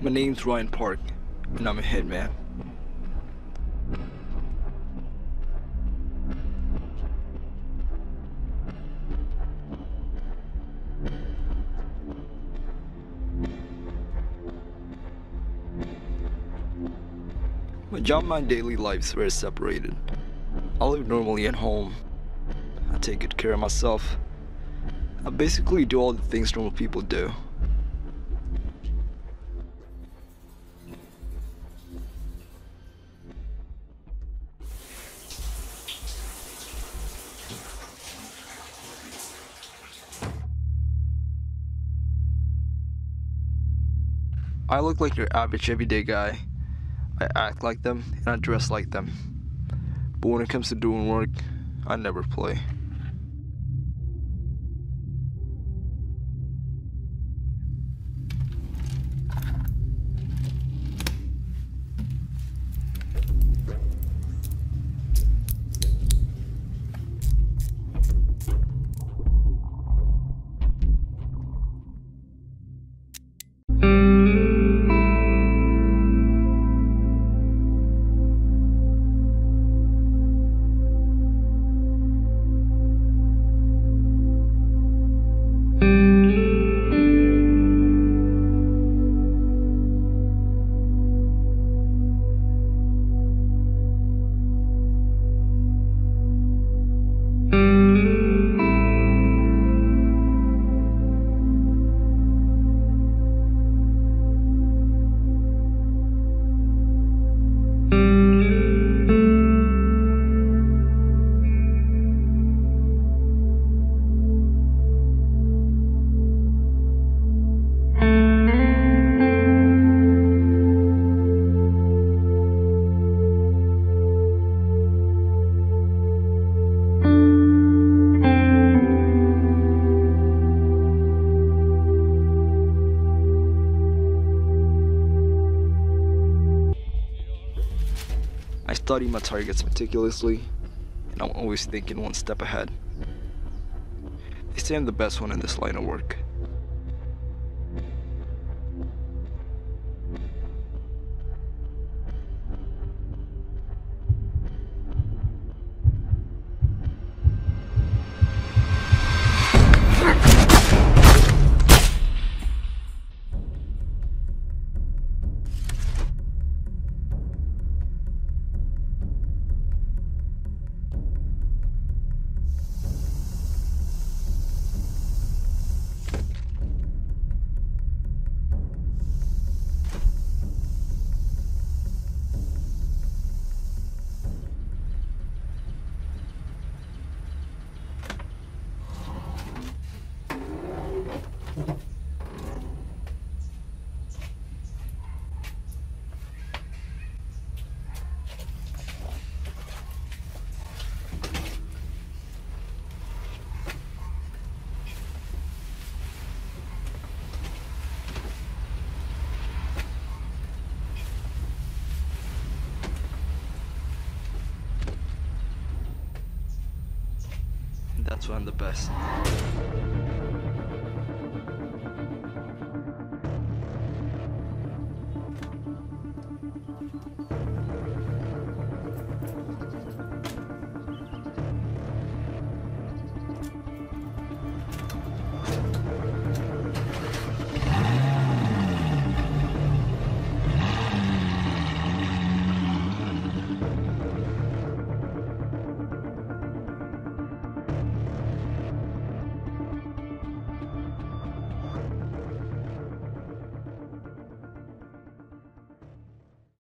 My name's Ryan Park, and I'm a hitman. My job and my daily lives very separated. I live normally at home. I take good care of myself. I basically do all the things normal people do. I look like your average everyday guy. I act like them and I dress like them. But when it comes to doing work, I never play. I study my targets meticulously, and I'm always thinking one step ahead. They say I'm the best one in this line of work. That's I'm the best.